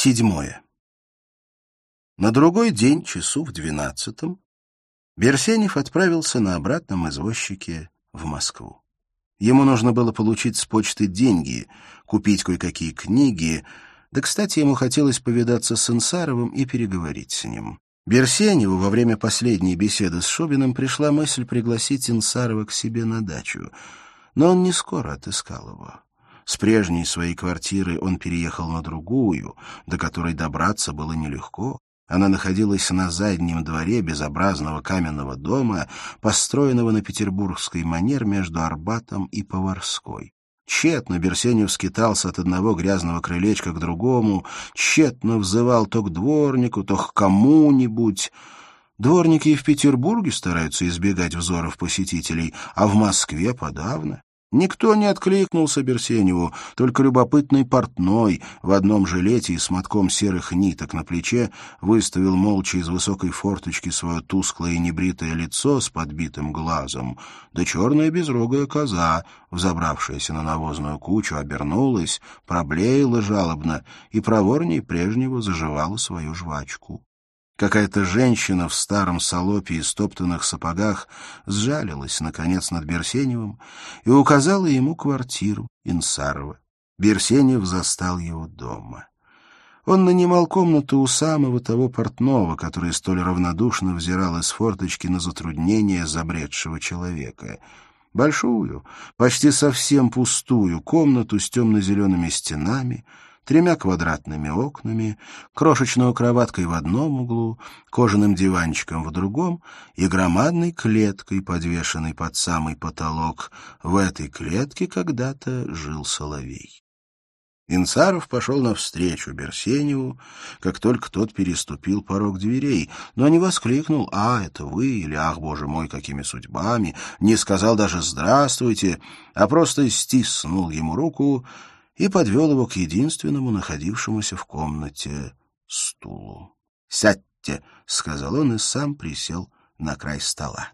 Седьмое. На другой день, часу в двенадцатом, Берсенев отправился на обратном извозчике в Москву. Ему нужно было получить с почты деньги, купить кое-какие книги, да, кстати, ему хотелось повидаться с Инсаровым и переговорить с ним. Берсеневу во время последней беседы с Шубиным пришла мысль пригласить Инсарова к себе на дачу, но он не скоро отыскал его. С прежней своей квартиры он переехал на другую, до которой добраться было нелегко. Она находилась на заднем дворе безобразного каменного дома, построенного на петербургский манер между Арбатом и Поварской. Тщетно Берсенев скитался от одного грязного крылечка к другому, тщетно взывал то к дворнику, то к кому-нибудь. Дворники и в Петербурге стараются избегать взоров посетителей, а в Москве подавно. Никто не откликнулся Берсеневу, только любопытный портной в одном жилете и с мотком серых ниток на плече выставил молча из высокой форточки свое тусклое и небритое лицо с подбитым глазом, да черная безрогая коза, взобравшаяся на навозную кучу, обернулась, проблеяла жалобно и проворней прежнего заживала свою жвачку. Какая-то женщина в старом салопе и стоптанных сапогах сжалилась, наконец, над Берсеневым и указала ему квартиру Инсарова. Берсенев застал его дома. Он нанимал комнату у самого того портного, который столь равнодушно взирал из форточки на затруднения забредшего человека. Большую, почти совсем пустую комнату с темно-зелеными стенами — тремя квадратными окнами, крошечной кроваткой в одном углу, кожаным диванчиком в другом и громадной клеткой, подвешенной под самый потолок. В этой клетке когда-то жил соловей. Инцаров пошел навстречу Берсеневу, как только тот переступил порог дверей, но не воскликнул «А, это вы» или «Ах, боже мой, какими судьбами», не сказал даже «Здравствуйте», а просто стиснул ему руку и подвел его к единственному находившемуся в комнате стулу. «Сядьте», — сказал он и сам присел на край стола.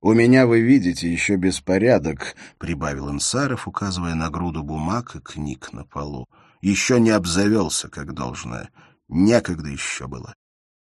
«У меня, вы видите, еще беспорядок», — прибавил Инсаров, указывая на груду бумаг и книг на полу. «Еще не обзавелся, как должно. Некогда еще было».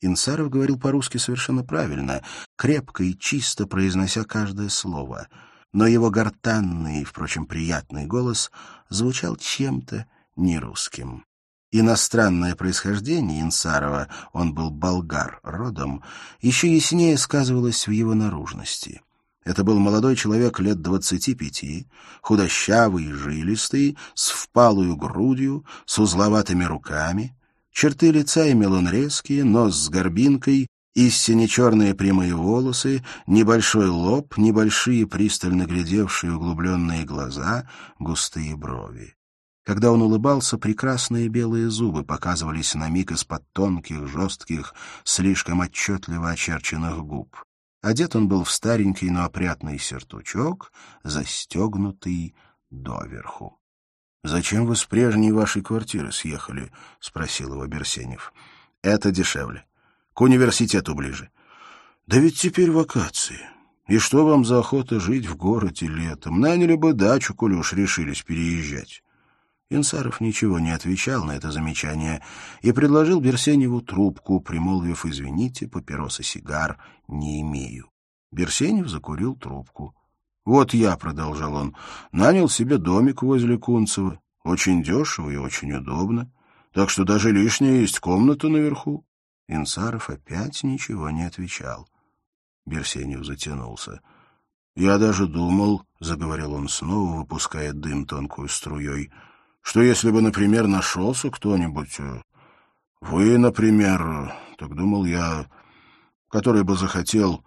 Инсаров говорил по-русски совершенно правильно, крепко и чисто произнося каждое слово — но его гортанный, впрочем, приятный голос звучал чем-то нерусским. Иностранное происхождение Инсарова, он был болгар родом, еще яснее сказывалось в его наружности. Это был молодой человек лет двадцати пяти, худощавый и жилистый, с впалую грудью, с узловатыми руками. Черты лица имел он резкие, нос с горбинкой, Истине черные прямые волосы, небольшой лоб, небольшие пристально глядевшие углубленные глаза, густые брови. Когда он улыбался, прекрасные белые зубы показывались на миг из-под тонких, жестких, слишком отчетливо очерченных губ. Одет он был в старенький, но опрятный сертучок, застегнутый доверху. — Зачем вы с прежней вашей квартиры съехали? — спросил его Берсенев. — Это дешевле к университету ближе. Да ведь теперь вакации. И что вам за охота жить в городе летом? Наняли бы дачу, коли уж решились переезжать. Инсаров ничего не отвечал на это замечание и предложил Берсеневу трубку, примолвив «Извините, папиросы сигар не имею». Берсенев закурил трубку. «Вот я», — продолжал он, — «нанял себе домик возле Кунцева. Очень дешево и очень удобно. Так что даже лишняя есть комната наверху. Инсаров опять ничего не отвечал. Берсенев затянулся. — Я даже думал, — заговорил он снова, выпуская дым тонкую струей, — что если бы, например, нашелся кто-нибудь, э, вы, например, так думал я, который бы захотел,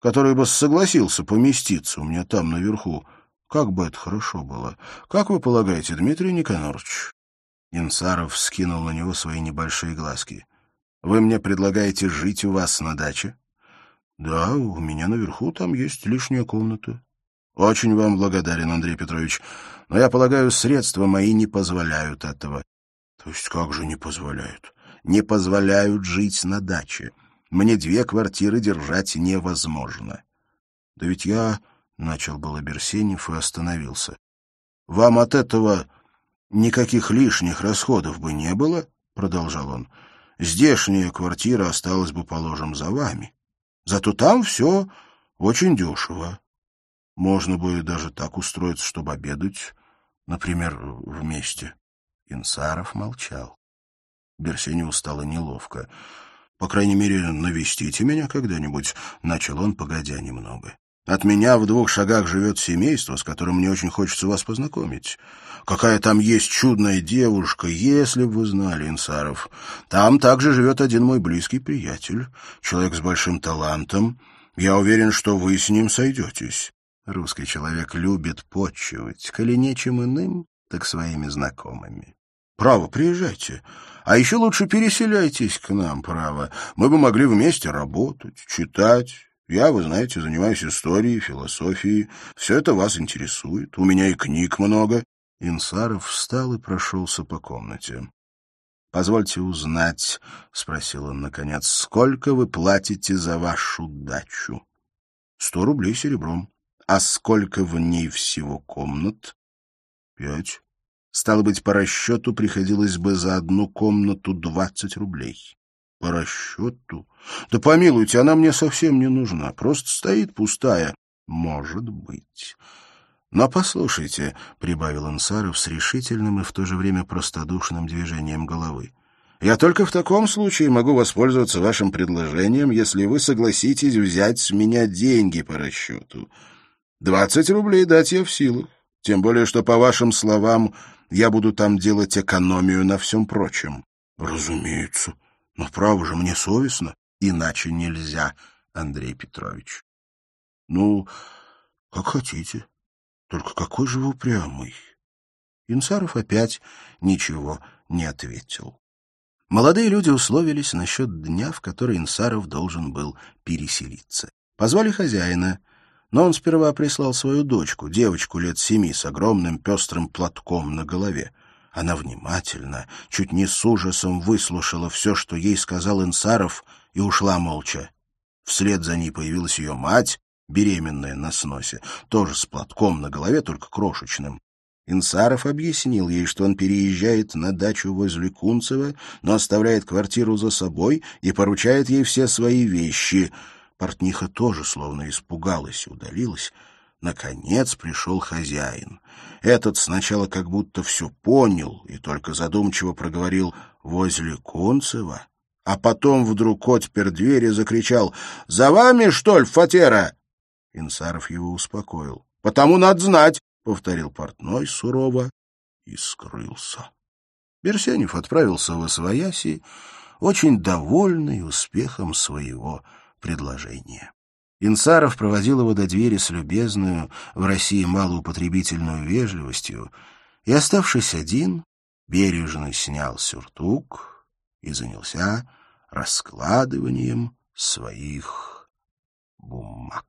который бы согласился поместиться у меня там наверху, как бы это хорошо было. Как вы полагаете, Дмитрий Никонорович? Инсаров скинул на него свои небольшие глазки. Вы мне предлагаете жить у вас на даче? Да, у меня наверху там есть лишняя комната. Очень вам благодарен, Андрей Петрович, но я полагаю, средства мои не позволяют этого. То есть как же не позволяют? Не позволяют жить на даче. Мне две квартиры держать невозможно. Да ведь я... Начал было Берсенев и остановился. Вам от этого никаких лишних расходов бы не было? — продолжал он, — «здешняя квартира осталась бы, положим, за вами. Зато там все очень дешево. Можно бы даже так устроиться, чтобы обедать, например, вместе». Инсаров молчал. Берсеневу стало неловко. «По крайней мере, навестите меня когда-нибудь», — начал он, погодя немного. «От меня в двух шагах живет семейство, с которым мне очень хочется вас познакомить. Какая там есть чудная девушка, если бы вы знали, Инсаров. Там также живет один мой близкий приятель, человек с большим талантом. Я уверен, что вы с ним сойдетесь». Русский человек любит почивать, коли нечем иным, так своими знакомыми. «Право, приезжайте». А еще лучше переселяйтесь к нам, право. Мы бы могли вместе работать, читать. Я, вы знаете, занимаюсь историей, философией. Все это вас интересует. У меня и книг много». Инсаров встал и прошелся по комнате. «Позвольте узнать», — спросил он наконец, — «сколько вы платите за вашу дачу?» «Сто рублей серебром». «А сколько в ней всего комнат?» «Пять». Стало быть, по расчету приходилось бы за одну комнату двадцать рублей. По расчету? Да помилуйте, она мне совсем не нужна, просто стоит пустая. Может быть. Но послушайте, — прибавил Ансаров с решительным и в то же время простодушным движением головы, — я только в таком случае могу воспользоваться вашим предложением, если вы согласитесь взять с меня деньги по расчету. Двадцать рублей дать я в силах, тем более, что, по вашим словам, я буду там делать экономию на всем прочем. — Разумеется. Но, право же, мне совестно. Иначе нельзя, Андрей Петрович. — Ну, как хотите. Только какой же вы упрямый. Инсаров опять ничего не ответил. Молодые люди условились насчет дня, в который Инсаров должен был переселиться. Позвали хозяина — но он сперва прислал свою дочку, девочку лет семи, с огромным пестрым платком на голове. Она внимательно, чуть не с ужасом выслушала все, что ей сказал Инсаров, и ушла молча. Вслед за ней появилась ее мать, беременная на сносе, тоже с платком на голове, только крошечным. Инсаров объяснил ей, что он переезжает на дачу возле Кунцева, но оставляет квартиру за собой и поручает ей все свои вещи — Портниха тоже словно испугалась и удалилась. Наконец пришел хозяин. Этот сначала как будто все понял и только задумчиво проговорил «возле Концева», а потом вдруг отпер дверь и закричал «За вами, что ли, Фатера?» Инсаров его успокоил. «Потому надо знать», — повторил портной сурово и скрылся. Берсенев отправился в Освояси, очень довольный успехом своего предложение. Инсаров проводил его до двери с любезную, в России малоупотребительную вежливостью, и, оставшись один, бережно снял сюртук и занялся раскладыванием своих бумаг.